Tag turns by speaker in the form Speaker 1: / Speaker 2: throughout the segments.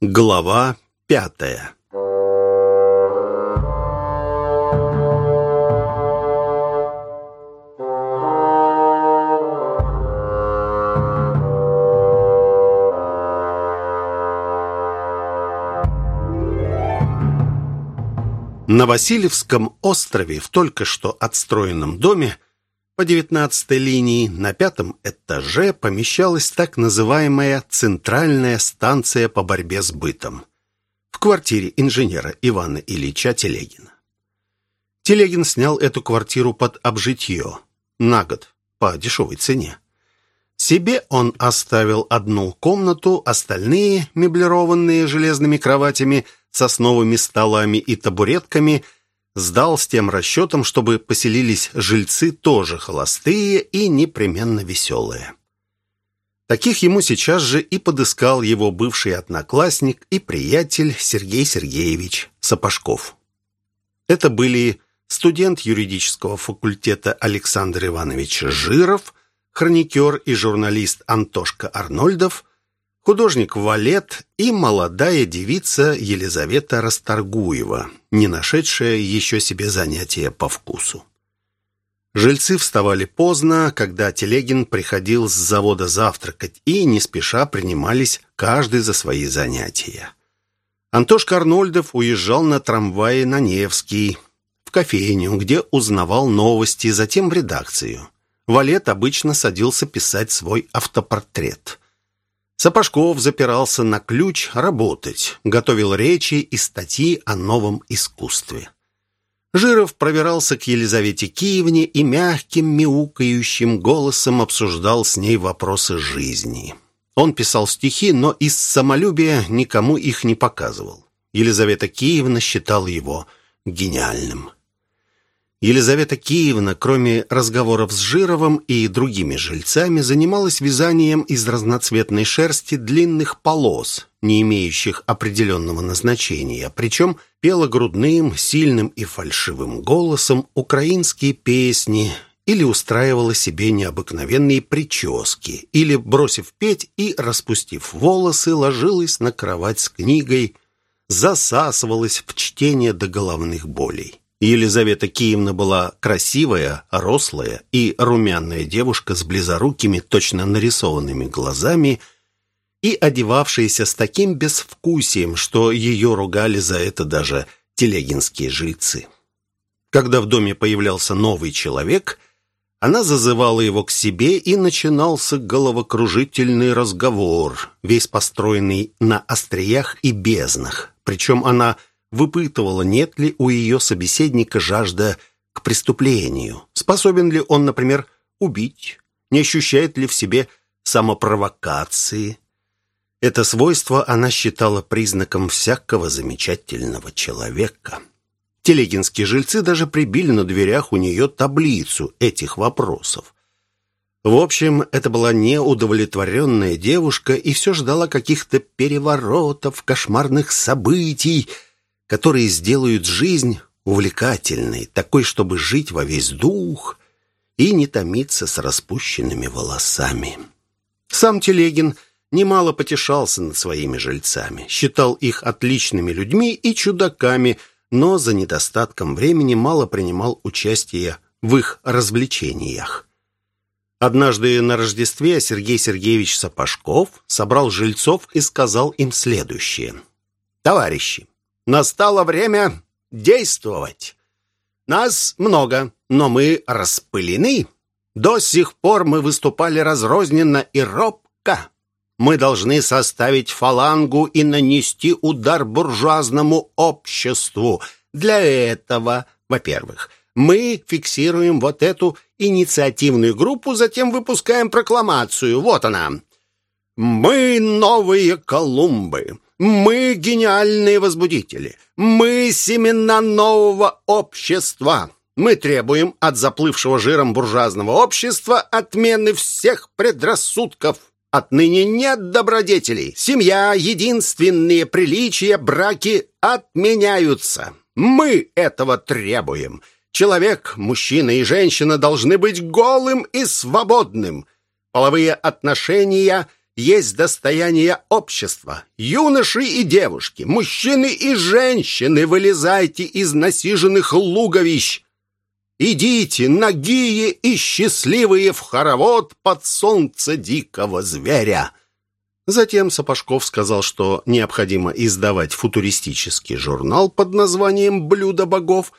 Speaker 1: Глава пятая. На Васильевском острове в только что отстроенном доме по 19 линии на пятом этаже помещалась так называемая центральная станция по борьбе с бытом в квартире инженера Ивана Ильича Телегина. Телегин снял эту квартиру под обжитье на год по дешевой цене. Себе он оставил одну комнату, остальные, меблированные железными кроватями, сосновыми столами и табуретками – сдал с тем расчетом, чтобы поселились жильцы тоже холостые и непременно веселые. Таких ему сейчас же и подыскал его бывший одноклассник и приятель Сергей Сергеевич Сапожков. Это были студент юридического факультета Александр Иванович Жиров, хроникер и журналист Антошка Арнольдов, художник Валет и молодая девица Елизавета Расторгуева, не нашедшая еще себе занятия по вкусу. Жильцы вставали поздно, когда Телегин приходил с завода завтракать, и не спеша принимались каждый за свои занятия. Антошка Арнольдов уезжал на трамвае на Невский, в кофейню, где узнавал новости, затем в редакцию. Валет обычно садился писать свой автопортрет – Сапожков запирался на ключ работать, готовил речи и статьи о новом искусстве. Жиров пробирался к Елизавете Киевне и мягким, мяукающим голосом обсуждал с ней вопросы жизни. Он писал стихи, но из самолюбия никому их не показывал. Елизавета Киевна считала его гениальным. Елизавета Киевна, кроме разговоров с Жировым и другими жильцами, занималась вязанием из разноцветной шерсти длинных полос, не имеющих определенного назначения, причем пела грудным, сильным и фальшивым голосом украинские песни или устраивала себе необыкновенные прически, или, бросив петь и распустив волосы, ложилась на кровать с книгой, засасывалась в чтение до головных болей. Елизавета Киевна была красивая, рослая и румяная девушка с близорукими, точно нарисованными глазами и одевавшаяся с таким безвкусием, что ее ругали за это даже телегинские жильцы. Когда в доме появлялся новый человек, она зазывала его к себе, и начинался головокружительный разговор, весь построенный на остриях и безднах. Причем она выпытывала, нет ли у ее собеседника жажда к преступлению. Способен ли он, например, убить? Не ощущает ли в себе самопровокации? Это свойство она считала признаком всякого замечательного человека. Телегинские жильцы даже прибили на дверях у нее таблицу этих вопросов. В общем, это была неудовлетворенная девушка и все ждала каких-то переворотов, кошмарных событий, которые сделают жизнь увлекательной, такой, чтобы жить во весь дух и не томиться с распущенными волосами. Сам Телегин немало потешался над своими жильцами, считал их отличными людьми и чудаками, но за недостатком времени мало принимал участие в их развлечениях. Однажды на Рождестве Сергей Сергеевич Сапожков собрал жильцов и сказал им следующее. «Товарищи, Настало время действовать. Нас много, но мы распылены. До сих пор мы выступали разрозненно и робко. Мы должны составить фалангу и нанести удар буржуазному обществу. Для этого, во-первых, мы фиксируем вот эту инициативную группу, затем выпускаем прокламацию. Вот она. Мы новые Колумбы. Мы гениальные возбудители. Мы семена нового общества. Мы требуем от заплывшего жиром буржуазного общества отмены всех предрассудков. Отныне нет добродетелей. Семья, единственные приличия, браки отменяются. Мы этого требуем. Человек, мужчина и женщина должны быть голым и свободным. Половые отношения – есть достояние общества. Юноши и девушки, мужчины и женщины, вылезайте из насиженных луговищ. Идите, нагие и счастливые, в хоровод под солнце дикого зверя. Затем Сапожков сказал, что необходимо издавать футуристический журнал под названием «Блюдо богов»,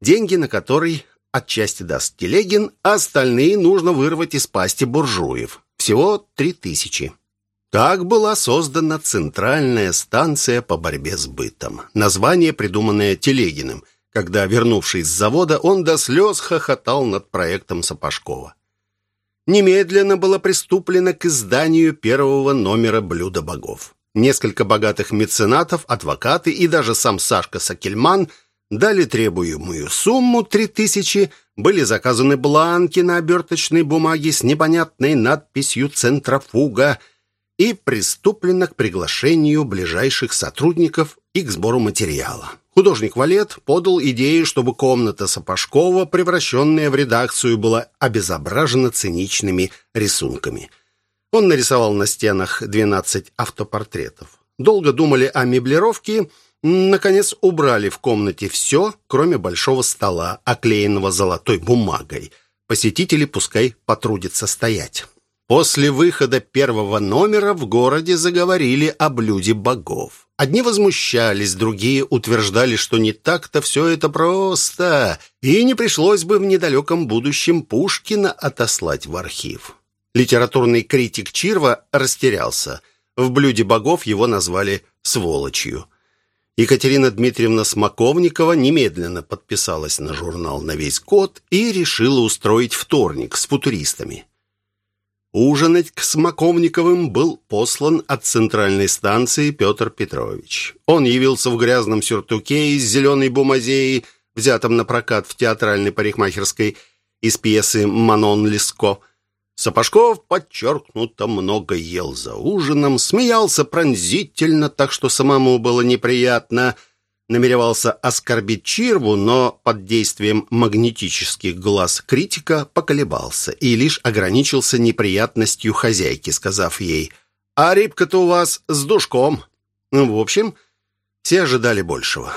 Speaker 1: деньги на который отчасти даст Телегин, а остальные нужно вырвать из пасти буржуев. Всего три тысячи. Так была создана Центральная станция по борьбе с бытом. Название, придуманное Телегиным, когда, вернувшись с завода, он до слез хохотал над проектом Сапожкова немедленно было приступлено к изданию первого номера «Блюда богов». Несколько богатых меценатов, адвокаты и даже сам Сашка Сакельман дали требуемую сумму три тысячи, были заказаны бланки на оберточной бумаге с непонятной надписью «Центрофуга» и приступлено к приглашению ближайших сотрудников и к сбору материала. Художник Валет подал идею, чтобы комната Сапожкова, превращенная в редакцию, была обезображена циничными рисунками. Он нарисовал на стенах 12 автопортретов. Долго думали о меблировке, наконец убрали в комнате все, кроме большого стола, оклеенного золотой бумагой. Посетители пускай потрудятся стоять. После выхода первого номера в городе заговорили о блюде богов. Одни возмущались, другие утверждали, что не так-то все это просто, и не пришлось бы в недалеком будущем Пушкина отослать в архив. Литературный критик Чирва растерялся. В «Блюде богов» его назвали «сволочью». Екатерина Дмитриевна Смоковникова немедленно подписалась на журнал на весь год и решила устроить вторник с футуристами. Ужинать к Смоковниковым был послан от центральной станции Петр Петрович. Он явился в грязном сюртуке из зеленой бумазеи, взятом на прокат в театральной парикмахерской из пьесы «Манон Леско». Сапожков подчеркнуто много ел за ужином, смеялся пронзительно, так что самому было неприятно – намеревался оскорбить Чирву, но под действием магнетических глаз критика поколебался и лишь ограничился неприятностью хозяйки, сказав ей «А рыбка-то у вас с душком». Ну, в общем, все ожидали большего.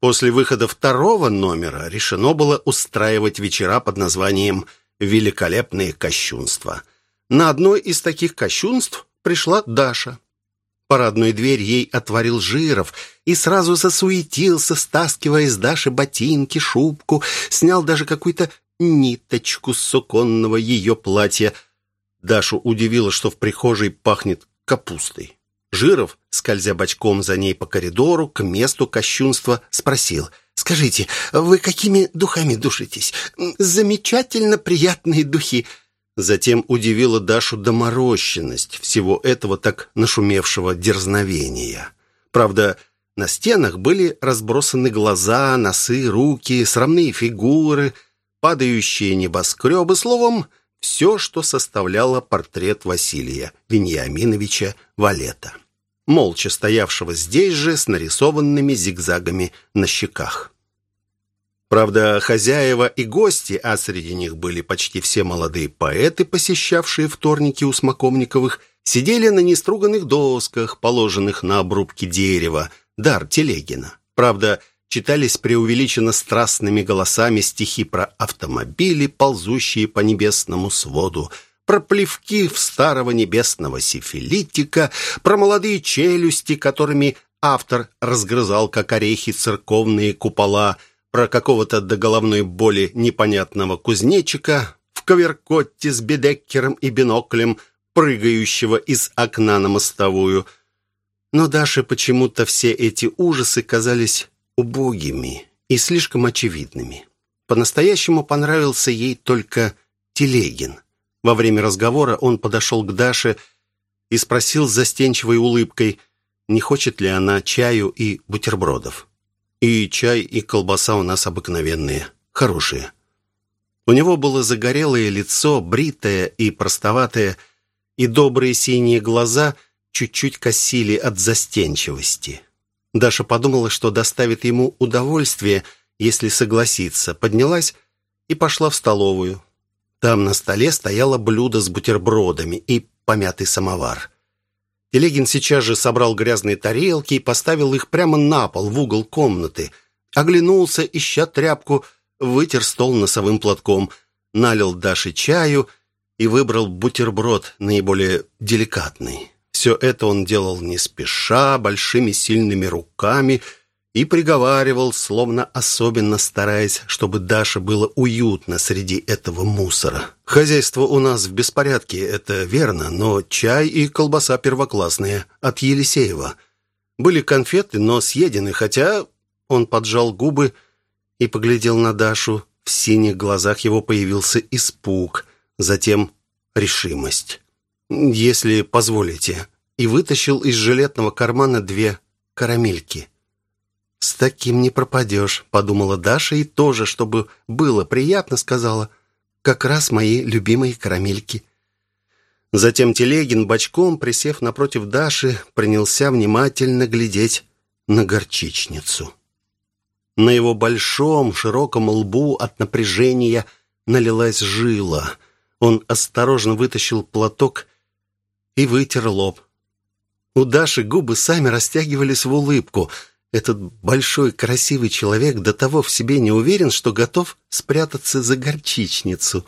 Speaker 1: После выхода второго номера решено было устраивать вечера под названием «Великолепные кощунства». На одно из таких кощунств пришла Даша. Парадную дверь ей отворил Жиров и сразу засуетился, стаскивая с Даши ботинки, шубку, снял даже какую-то ниточку с суконного ее платья. Дашу удивило, что в прихожей пахнет капустой. Жиров, скользя бочком за ней по коридору, к месту кощунства, спросил. «Скажите, вы какими духами душитесь? Замечательно приятные духи!» Затем удивила Дашу доморощенность всего этого так нашумевшего дерзновения. Правда, на стенах были разбросаны глаза, носы, руки, срамные фигуры, падающие небоскребы, словом, все, что составляло портрет Василия Вениаминовича Валета, молча стоявшего здесь же с нарисованными зигзагами на щеках. Правда, хозяева и гости, а среди них были почти все молодые поэты, посещавшие вторники у Смоковниковых, сидели на неструганных досках, положенных на обрубки дерева, дар Телегина. Правда, читались преувеличенно страстными голосами стихи про автомобили, ползущие по небесному своду, про плевки в старого небесного сифилитика, про молодые челюсти, которыми автор разгрызал, как орехи, церковные купола – про какого-то до головной боли непонятного кузнечика в коверкотте с бедеккером и биноклем, прыгающего из окна на мостовую. Но Даше почему-то все эти ужасы казались убогими и слишком очевидными. По-настоящему понравился ей только Телегин. Во время разговора он подошел к Даше и спросил с застенчивой улыбкой, не хочет ли она чаю и бутербродов. И чай, и колбаса у нас обыкновенные, хорошие. У него было загорелое лицо, бритое и простоватое, и добрые синие глаза чуть-чуть косили от застенчивости. Даша подумала, что доставит ему удовольствие, если согласится, поднялась и пошла в столовую. Там на столе стояло блюдо с бутербродами и помятый самовар. Телегин сейчас же собрал грязные тарелки и поставил их прямо на пол в угол комнаты. Оглянулся, ища тряпку, вытер стол носовым платком, налил Даше чаю и выбрал бутерброд наиболее деликатный. Все это он делал не спеша, большими сильными руками и приговаривал, словно особенно стараясь, чтобы Даше было уютно среди этого мусора. «Хозяйство у нас в беспорядке, это верно, но чай и колбаса первоклассные от Елисеева. Были конфеты, но съедены, хотя...» Он поджал губы и поглядел на Дашу. В синих глазах его появился испуг, затем решимость. «Если позволите», и вытащил из жилетного кармана две карамельки. «С таким не пропадешь», — подумала Даша, и тоже, чтобы было приятно, сказала, «как раз мои любимые карамельки». Затем Телегин, бочком, присев напротив Даши, принялся внимательно глядеть на горчичницу. На его большом, широком лбу от напряжения налилась жила. Он осторожно вытащил платок и вытер лоб. У Даши губы сами растягивались в улыбку — этот большой красивый человек до того в себе не уверен, что готов спрятаться за горчичницу.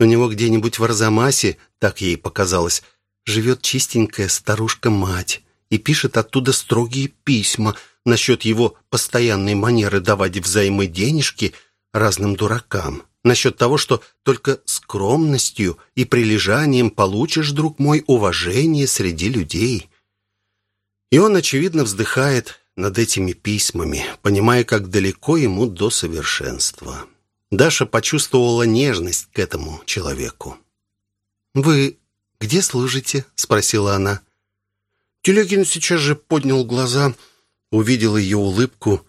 Speaker 1: У него где-нибудь в Арзамасе, так ей показалось, живет чистенькая старушка-мать и пишет оттуда строгие письма насчет его постоянной манеры давать взаймы денежки разным дуракам, насчет того, что только скромностью и прилежанием получишь, друг мой, уважение среди людей. И он, очевидно, вздыхает, над этими письмами, понимая, как далеко ему до совершенства. Даша почувствовала нежность к этому человеку. «Вы где служите?» — спросила она. Телегин сейчас же поднял глаза, увидел ее улыбку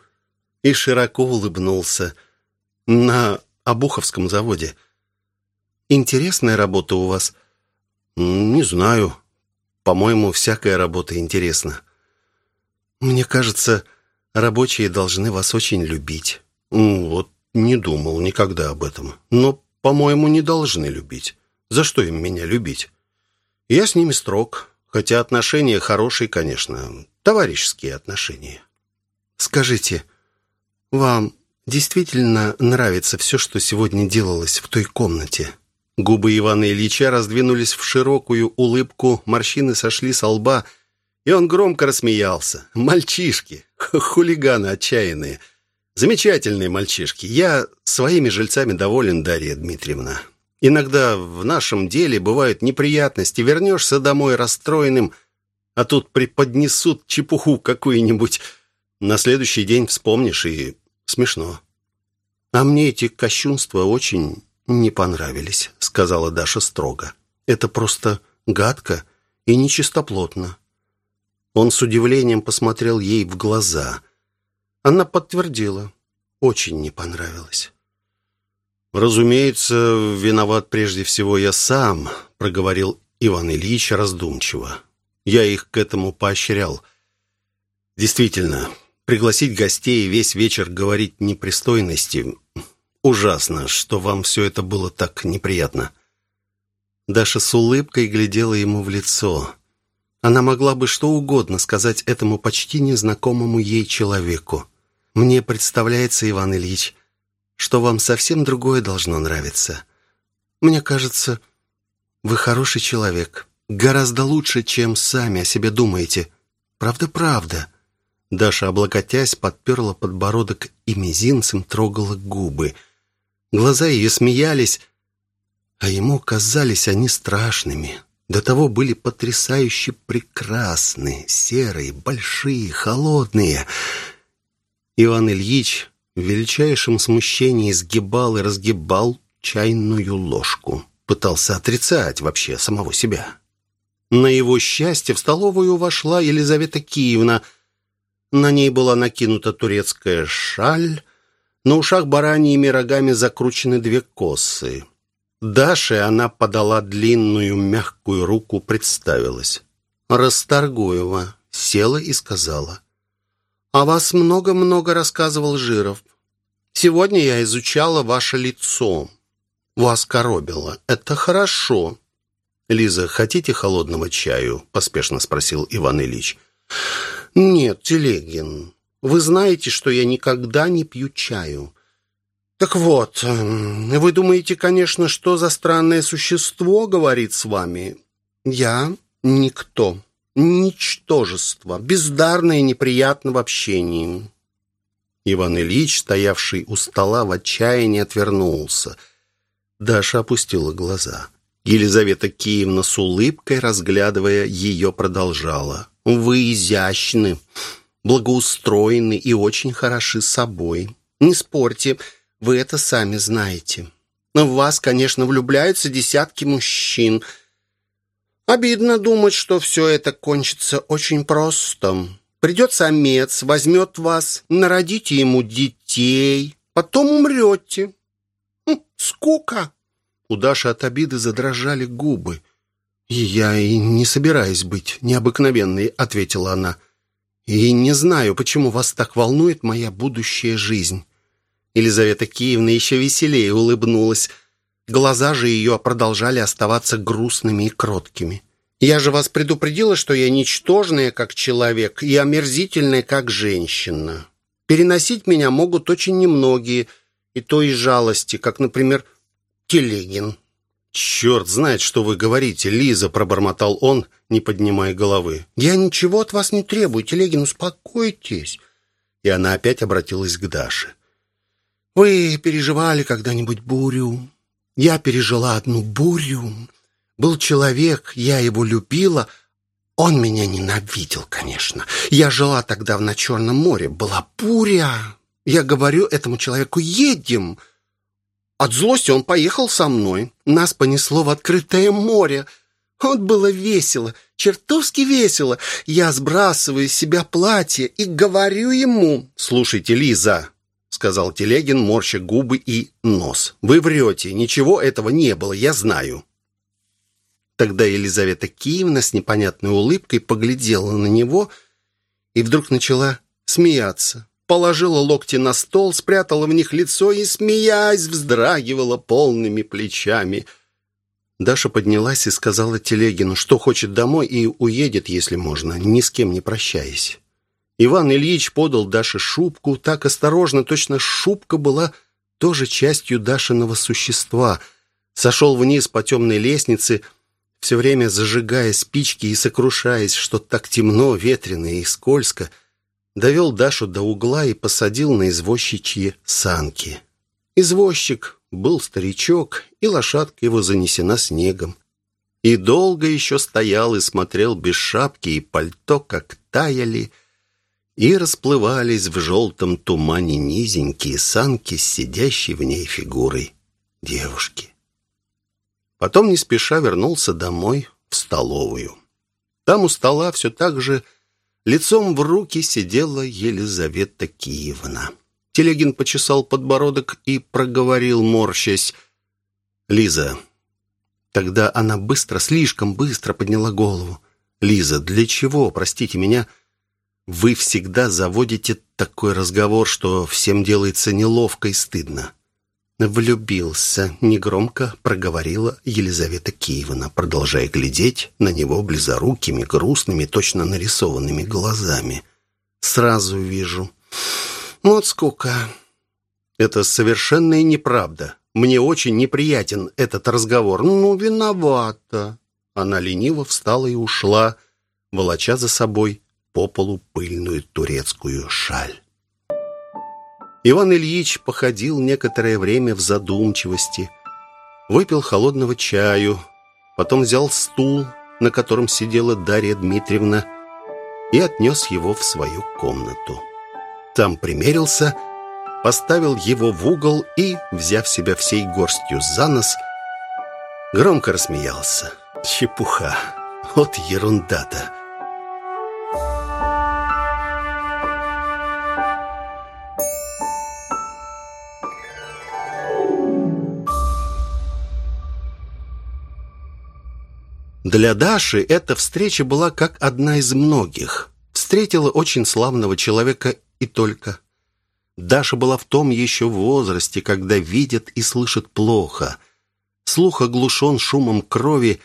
Speaker 1: и широко улыбнулся. «На Обуховском заводе. Интересная работа у вас?» «Не знаю. По-моему, всякая работа интересна». Мне кажется, рабочие должны вас очень любить. Вот не думал никогда об этом. Но, по-моему, не должны любить. За что им меня любить? Я с ними строг, хотя отношения хорошие, конечно, товарищеские отношения. Скажите, вам действительно нравится все, что сегодня делалось в той комнате? Губы Ивана Ильича раздвинулись в широкую улыбку, морщины сошли со лба, и он громко рассмеялся. «Мальчишки! Хулиганы отчаянные! Замечательные мальчишки! Я своими жильцами доволен, Дарья Дмитриевна. Иногда в нашем деле бывают неприятности. Вернешься домой расстроенным, а тут преподнесут чепуху какую-нибудь. На следующий день вспомнишь, и смешно. А мне эти кощунства очень не понравились», — сказала Даша строго. «Это просто гадко и нечистоплотно. Он с удивлением посмотрел ей в глаза. Она подтвердила. Очень не понравилось. «Разумеется, виноват прежде всего я сам», — проговорил Иван Ильич раздумчиво. «Я их к этому поощрял. Действительно, пригласить гостей и весь вечер говорить непристойности... Ужасно, что вам все это было так неприятно». Даша с улыбкой глядела ему в лицо. Она могла бы что угодно сказать этому почти незнакомому ей человеку. «Мне представляется, Иван Ильич, что вам совсем другое должно нравиться. Мне кажется, вы хороший человек, гораздо лучше, чем сами о себе думаете. Правда-правда». Даша, облокотясь, подперла подбородок и мизинцем трогала губы. Глаза ее смеялись, а ему казались они страшными, до того были потрясающе прекрасны, серые, большие, холодные. Иван Ильич в величайшем смущении сгибал и разгибал чайную ложку. Пытался отрицать вообще самого себя. На его счастье в столовую вошла Елизавета Киевна. На ней была накинута турецкая шаль, на ушах бараньими рогами закручены две косы. Даше она подала длинную мягкую руку, представилась. Расторгуева села и сказала. «О вас много-много рассказывал Жиров. Сегодня я изучала ваше лицо. Вас коробило. Это хорошо. «Лиза, хотите холодного чаю?» – поспешно спросил Иван Ильич.
Speaker 2: «Нет, Телегин, вы знаете, что я никогда не пью чаю. Так вот, эм, вы думаете, конечно, что за странное существо говорит с вами? Я никто, ничтожество, бездарное и неприятно в общении».
Speaker 1: Иван Ильич, стоявший у стола, в отчаянии отвернулся. Даша опустила глаза. Елизавета Киевна с улыбкой, разглядывая ее, продолжала. «Вы изящны, благоустроены и очень хороши собой. Не спорьте, вы это сами знаете. В вас, конечно, влюбляются десятки мужчин. Обидно думать, что все это кончится очень просто. Придет самец, возьмет вас, народите ему детей, потом умрете. Хм, скука!» У Даши от обиды задрожали губы. «Я и не собираюсь быть необыкновенной», — ответила она. «И не знаю, почему вас так волнует моя будущая жизнь». Елизавета Киевна еще веселее улыбнулась. Глаза же ее продолжали оставаться грустными и кроткими. «Я же вас предупредила, что я ничтожная, как человек, и омерзительная, как женщина. Переносить меня могут очень немногие, и то из жалости, как, например, Телегин». «Черт знает, что вы говорите, Лиза!» – пробормотал он, не поднимая головы.
Speaker 2: «Я ничего от вас не требую, Телегин, успокойтесь!»
Speaker 1: И она опять обратилась к Даше.
Speaker 2: «Вы переживали когда-нибудь бурю? Я пережила одну бурю. Был человек, я его любила, он меня ненавидел, конечно. Я жила тогда на Черном море, была буря. Я говорю этому человеку «едем!» От злости он поехал со мной. Нас понесло в открытое море. Вот было весело, чертовски весело. Я сбрасываю с себя платье и говорю ему...
Speaker 1: «Слушайте, Лиза», — сказал Телегин, морща губы и нос. «Вы врете, ничего этого не было, я знаю». Тогда Елизавета Киевна с непонятной улыбкой поглядела на него и вдруг начала смеяться положила локти на стол, спрятала в них лицо и, смеясь, вздрагивала полными плечами. Даша поднялась и сказала Телегину, что хочет домой и уедет, если можно, ни с кем не прощаясь. Иван Ильич подал Даше шубку, так осторожно, точно шубка была тоже частью Дашиного существа. Сошел вниз по темной лестнице, все время зажигая спички и сокрушаясь, что так темно, ветрено и скользко — довел Дашу до угла и посадил на извозчичьи санки. Извозчик был старичок, и лошадка его занесена снегом. И долго еще стоял и смотрел без шапки и пальто, как таяли, и расплывались в желтом тумане низенькие санки с сидящей в ней фигурой девушки. Потом не спеша вернулся домой в столовую. Там у стола все так же Лицом в руки сидела Елизавета Киевна. Телегин почесал подбородок и проговорил, морщась. «Лиза». Тогда она быстро, слишком быстро подняла голову. «Лиза, для чего, простите меня, вы всегда заводите такой разговор, что всем делается неловко и стыдно?» «Влюбился», — негромко проговорила Елизавета Киевна, продолжая глядеть на него близорукими, грустными, точно нарисованными глазами. «Сразу вижу. Вот сколько». «Это совершенная неправда. Мне очень неприятен этот разговор. Ну, виновата». Она лениво встала и ушла, волоча за собой по полу пыльную турецкую шаль. Иван Ильич походил некоторое время в задумчивости, выпил холодного чаю, потом взял стул, на котором сидела Дарья Дмитриевна, и отнес его в свою комнату. Там примерился, поставил его в угол и, взяв себя всей горстью за нос, громко рассмеялся. Чепуха, вот ерунда-то. Для Даши эта встреча была как одна из многих. Встретила очень славного человека и только. Даша была в том еще возрасте, когда видят и слышат плохо. Слух оглушен шумом крови,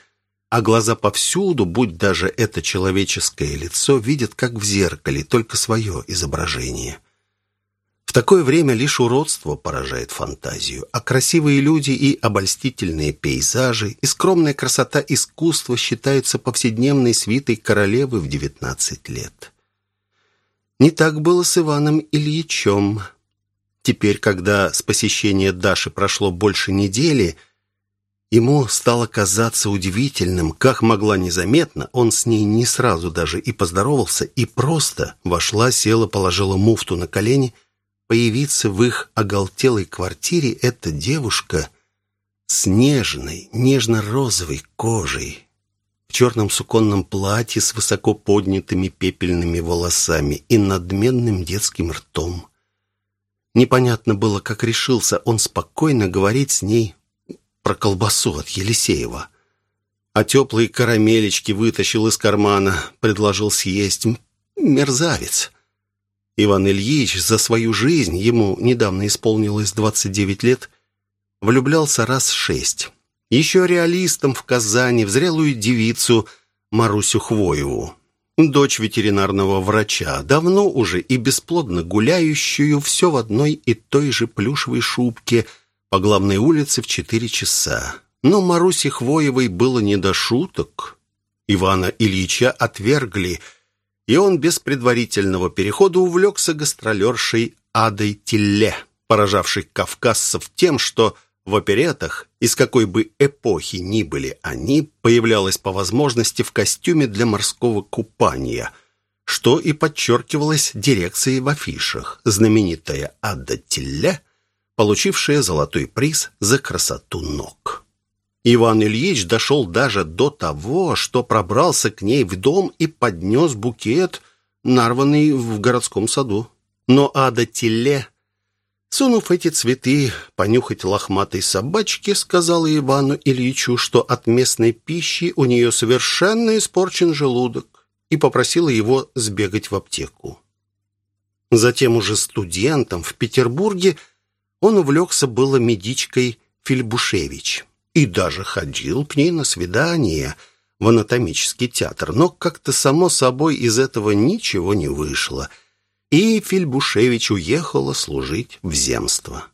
Speaker 1: а глаза повсюду, будь даже это человеческое лицо, видят, как в зеркале, только свое изображение. В такое время лишь уродство поражает фантазию, а красивые люди и обольстительные пейзажи и скромная красота искусства считаются повседневной свитой королевы в девятнадцать лет. Не так было с Иваном Ильичем. Теперь, когда с посещения Даши прошло больше недели – Ему стало казаться удивительным, как могла незаметно, он с ней не сразу даже и поздоровался, и просто вошла, села, положила муфту на колени. Появиться в их оголтелой квартире эта девушка с нежной, нежно-розовой кожей, в черном суконном платье с высоко поднятыми пепельными волосами и надменным детским ртом. Непонятно было, как решился он спокойно говорить с ней про колбасу от Елисеева. А теплые карамелечки вытащил из кармана, предложил съесть. Мерзавец. Иван Ильич за свою жизнь, ему недавно исполнилось 29 лет, влюблялся раз шесть. Еще реалистом в Казани, в зрелую девицу Марусю Хвоеву, дочь ветеринарного врача, давно уже и бесплодно гуляющую все в одной и той же плюшевой шубке – по главной улице в четыре часа. Но Марусе Хвоевой было не до шуток. Ивана Ильича отвергли, и он без предварительного перехода увлекся гастролершей Адой Тилле, поражавшей кавказцев тем, что в оперетах, из какой бы эпохи ни были они, появлялась по возможности в костюме для морского купания, что и подчеркивалось дирекцией в афишах. Знаменитая Ада Тилле – получившая золотой приз за красоту ног. Иван Ильич дошел даже до того, что пробрался к ней в дом и поднес букет, нарванный в городском саду. Но Ада Теле, сунув эти цветы понюхать лохматой собачке, сказала Ивану Ильичу, что от местной пищи у нее совершенно испорчен желудок, и попросила его сбегать в аптеку. Затем уже студентом в Петербурге он увлекся было медичкой Фильбушевич и даже ходил к ней на свидание в анатомический театр, но как-то само собой из этого ничего не вышло, и Фильбушевич уехала служить в земство.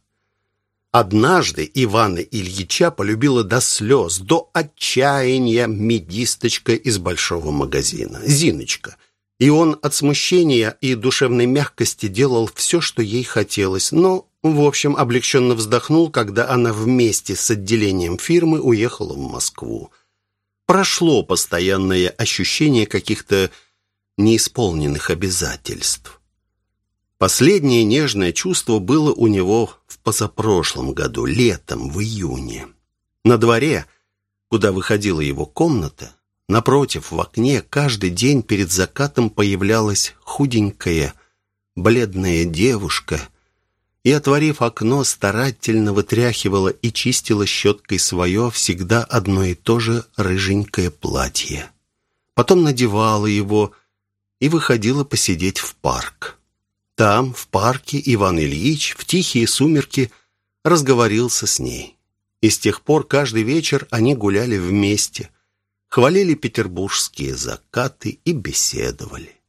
Speaker 1: Однажды Ивана Ильича полюбила до слез, до отчаяния медисточка из большого магазина, Зиночка. И он от смущения и душевной мягкости делал все, что ей хотелось, но в общем, облегченно вздохнул, когда она вместе с отделением фирмы уехала в Москву. Прошло постоянное ощущение каких-то неисполненных обязательств. Последнее нежное чувство было у него в позапрошлом году, летом, в июне. На дворе, куда выходила его комната, напротив, в окне, каждый день перед закатом появлялась худенькая, бледная девушка – и, отворив окно, старательно вытряхивала и чистила щеткой свое всегда одно и то же рыженькое платье. Потом надевала его и выходила посидеть в парк. Там, в парке, Иван Ильич в тихие сумерки разговорился с ней. И с тех пор каждый вечер они гуляли вместе, хвалили петербургские закаты и беседовали.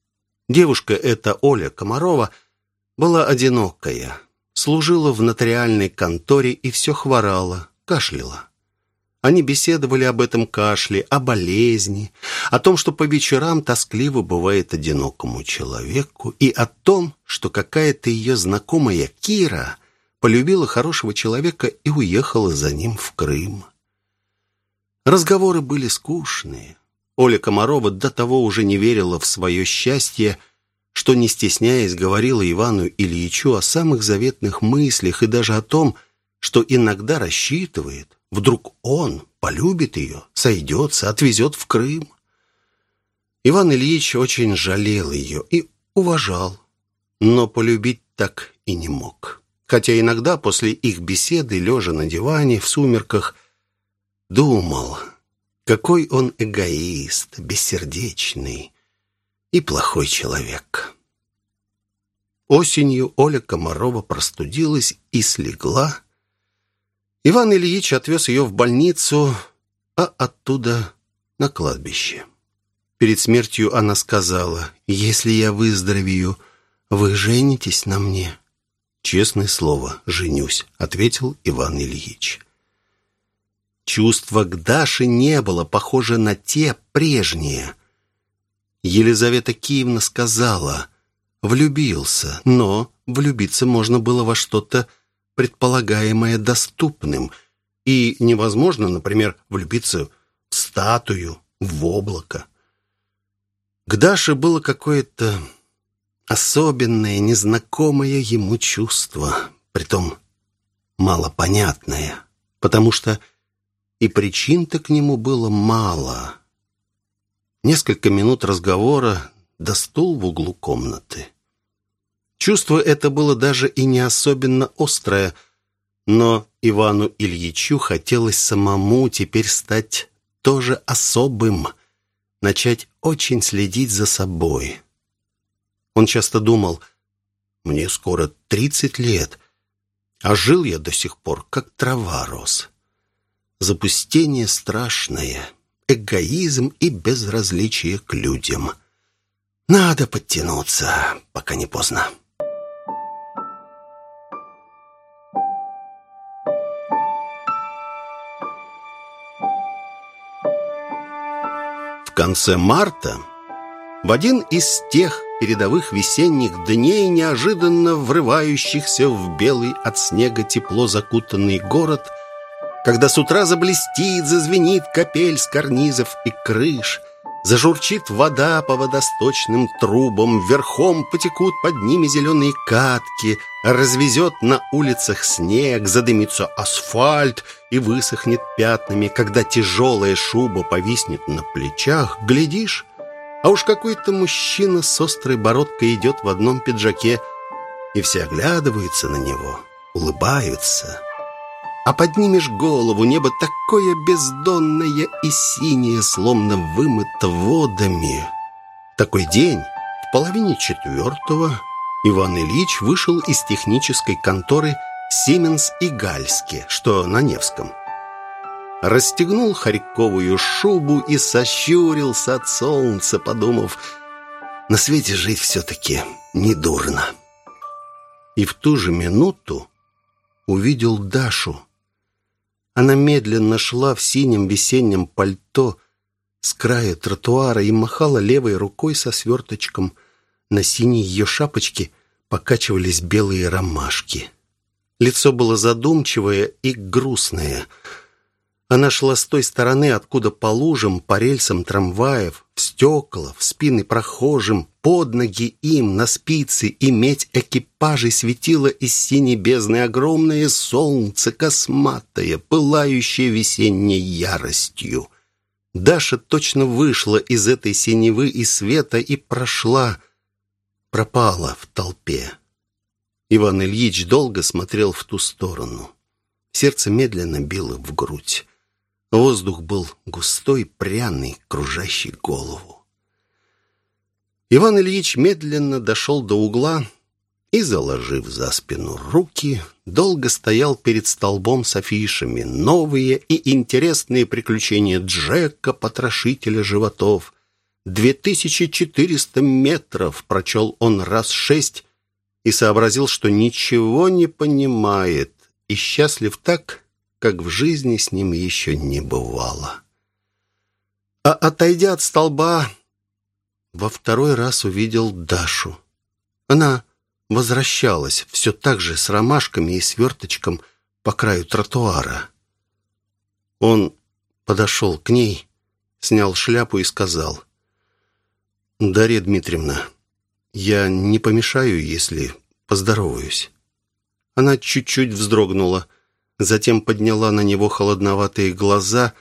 Speaker 1: Девушка эта, Оля Комарова, была одинокая, служила в нотариальной конторе и все хворала, кашляла. Они беседовали об этом кашле, о болезни, о том, что по вечерам тоскливо бывает одинокому человеку, и о том, что какая-то ее знакомая Кира полюбила хорошего человека и уехала за ним в Крым. Разговоры были скучные. Оля Комарова до того уже не верила в свое счастье, что, не стесняясь, говорила Ивану Ильичу о самых заветных мыслях и даже о том, что иногда рассчитывает, вдруг он полюбит ее, сойдется, отвезет в Крым. Иван Ильич очень жалел ее и уважал, но полюбить так и не мог. Хотя иногда после их беседы, лежа на диване в сумерках, думал, какой он эгоист, бессердечный, и плохой человек. Осенью Оля Комарова простудилась и слегла. Иван Ильич отвез ее в больницу, а оттуда на кладбище. Перед смертью она сказала, «Если я выздоровею, вы женитесь на мне?» «Честное слово, женюсь», — ответил Иван Ильич. Чувства к Даше не было похоже на те прежние. Елизавета Киевна сказала, влюбился, но влюбиться можно было во что-то предполагаемое доступным, и невозможно, например, влюбиться в статую, в облако. К Даше было какое-то особенное, незнакомое ему чувство, притом малопонятное, потому что и причин-то к нему было мало. Несколько минут разговора да стул в углу комнаты. Чувство это было даже и не особенно острое, но Ивану Ильичу хотелось самому теперь стать тоже особым, начать очень следить за собой. Он часто думал, мне скоро тридцать лет, а жил я до сих пор, как трава рос. Запустение страшное, эгоизм и безразличие к людям. Надо подтянуться, пока не поздно. В конце марта, в один из тех передовых весенних дней, неожиданно врывающихся в белый от снега тепло закутанный город, когда с утра заблестит, зазвенит капель с карнизов и крыш, зажурчит вода по водосточным трубам, верхом потекут под ними зеленые катки, развезет на улицах снег, задымится асфальт и высохнет пятнами, когда тяжелая шуба повиснет на плечах, глядишь, а уж какой-то мужчина с острой бородкой идет в одном пиджаке, и все оглядываются на него, улыбаются — а поднимешь голову, небо такое бездонное и синее, словно вымыто водами. Такой день, в половине четвертого, Иван Ильич вышел из технической конторы «Сименс и Гальски», что на Невском. Расстегнул харьковую шубу и сощурился от солнца, подумав, на свете жить все-таки недурно. И в ту же минуту увидел Дашу, она медленно шла в синем весеннем пальто с края тротуара и махала левой рукой со сверточком. На синей ее шапочке покачивались белые ромашки. Лицо было задумчивое и грустное — она шла с той стороны, откуда по лужам, по рельсам трамваев, в стекла, в спины прохожим, под ноги им, на спицы и медь экипажей светило из синей бездны огромное солнце, косматое, пылающее весенней яростью. Даша точно вышла из этой синевы и света и прошла, пропала в толпе. Иван Ильич долго смотрел в ту сторону. Сердце медленно било в грудь. Воздух был густой, пряный, кружащий голову. Иван Ильич медленно дошел до угла и, заложив за спину руки, долго стоял перед столбом с афишами «Новые и интересные приключения Джека, потрошителя животов». «Две тысячи четыреста метров!» прочел он раз шесть и сообразил, что ничего не понимает, и счастлив так, как в жизни с ним еще не бывало. А отойдя от столба, во второй раз увидел Дашу. Она возвращалась, все так же с ромашками и сверточком по краю тротуара. Он подошел к ней, снял шляпу и сказал, «Дарья Дмитриевна, я не помешаю, если поздороваюсь». Она чуть-чуть вздрогнула затем подняла на него холодноватые глаза.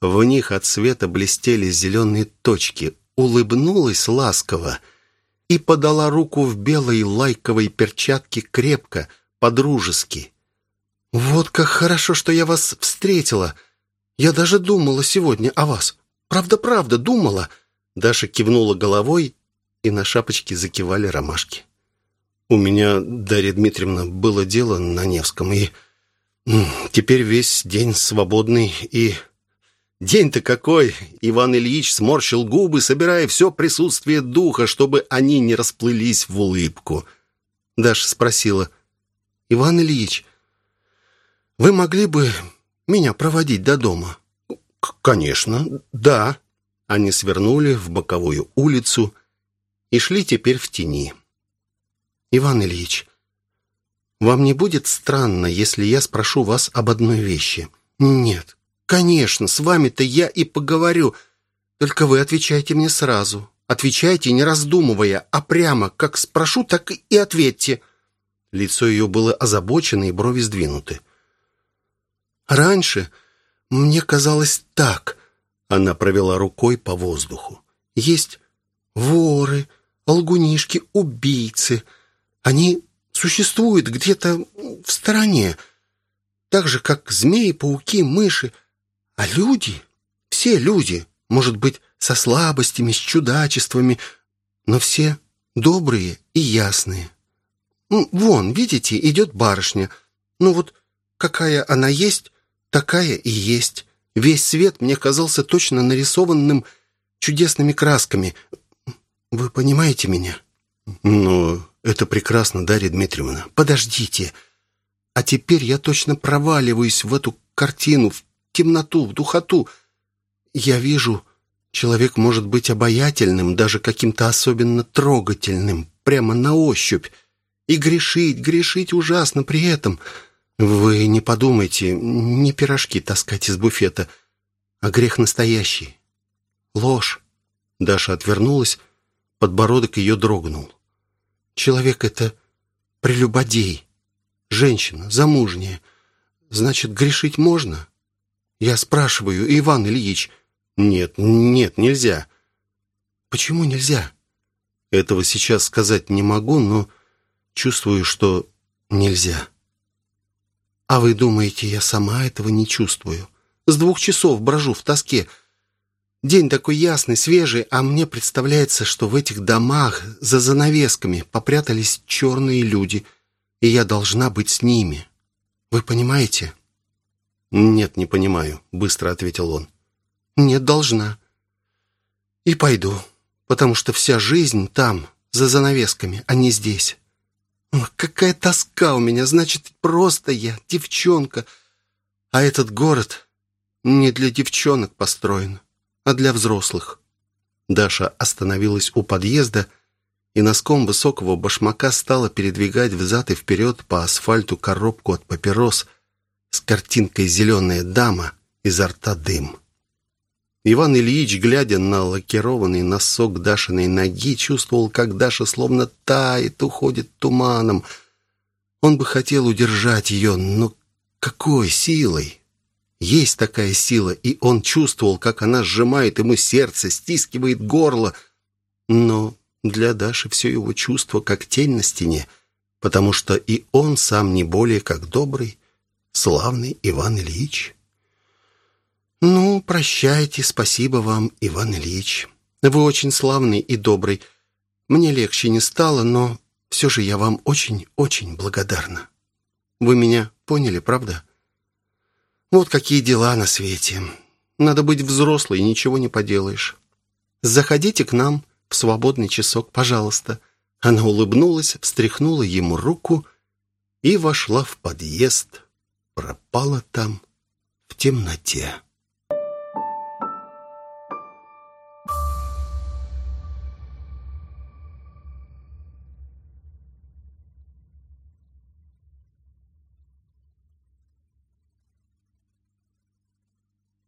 Speaker 1: В них от света блестели зеленые точки, улыбнулась ласково и подала руку в белой лайковой перчатке крепко, подружески. «Вот как хорошо, что я вас встретила. Я даже думала сегодня о вас. Правда-правда, думала». Даша кивнула головой, и на шапочке закивали ромашки. «У меня, Дарья Дмитриевна, было дело на Невском, и...» Теперь весь день свободный и День-то какой! Иван Ильич сморщил губы, собирая все присутствие духа, чтобы они не расплылись в улыбку. Даша спросила, «Иван Ильич, вы могли бы меня проводить до дома?»
Speaker 2: «Конечно, да».
Speaker 1: Они свернули в боковую улицу и шли теперь в тени. «Иван Ильич, вам не будет странно, если я спрошу вас об одной вещи?» «Нет, конечно, с вами-то я и поговорю. Только вы отвечайте мне сразу. Отвечайте, не раздумывая, а прямо, как спрошу, так и ответьте». Лицо ее было озабочено и брови сдвинуты. «Раньше мне казалось так», — она провела рукой по воздуху. «Есть воры, лгунишки, убийцы. Они существуют где-то в стороне, так же, как змеи, пауки, мыши. А люди, все люди, может быть, со слабостями, с чудачествами, но все добрые и ясные. Вон, видите, идет барышня. Ну вот какая она есть, такая и есть. Весь свет мне казался точно нарисованным чудесными красками. Вы понимаете меня?
Speaker 2: Ну, это прекрасно, Дарья Дмитриевна.
Speaker 1: Подождите. А теперь я точно проваливаюсь в эту картину, в темноту, в духоту. Я вижу, человек может быть обаятельным, даже каким-то особенно трогательным, прямо на ощупь. И грешить, грешить ужасно при этом. Вы не подумайте, не пирожки таскать из буфета, а грех настоящий. Ложь. Даша отвернулась, подбородок ее дрогнул. Человек — это прелюбодей. Женщина, замужняя. Значит, грешить можно? Я спрашиваю, Иван Ильич.
Speaker 2: Нет, нет, нельзя.
Speaker 1: Почему нельзя?
Speaker 2: Этого сейчас сказать не могу, но чувствую, что нельзя.
Speaker 1: А вы думаете, я сама этого не чувствую? С двух часов брожу в тоске. День такой ясный, свежий, а мне представляется, что в этих домах за занавесками попрятались черные люди — и я должна быть с ними. Вы понимаете?»
Speaker 2: «Нет, не понимаю», — быстро ответил он.
Speaker 1: «Нет, должна. И пойду, потому что вся жизнь там, за занавесками, а не здесь. Ох, какая тоска у меня, значит, просто я, девчонка. А этот город не для девчонок построен, а для взрослых».
Speaker 2: Даша остановилась у подъезда и носком высокого башмака стала передвигать взад и вперед по асфальту коробку от папирос с картинкой «Зеленая дама» изо рта дым. Иван Ильич, глядя на лакированный носок Дашиной ноги, чувствовал, как Даша словно тает, уходит туманом. Он бы хотел удержать ее, но какой силой? Есть такая сила, и он чувствовал, как она сжимает ему сердце, стискивает горло. Но для Даши все его чувство как тень на стене, потому что и он сам не более как добрый, славный Иван Ильич.
Speaker 1: «Ну, прощайте, спасибо вам, Иван Ильич. Вы очень славный и добрый. Мне легче не стало, но все же я вам очень-очень благодарна. Вы меня поняли, правда? Вот какие дела на свете. Надо быть взрослой, ничего не поделаешь. Заходите к нам, в свободный часок, пожалуйста». Она улыбнулась, встряхнула ему руку и вошла в подъезд. Пропала там в темноте.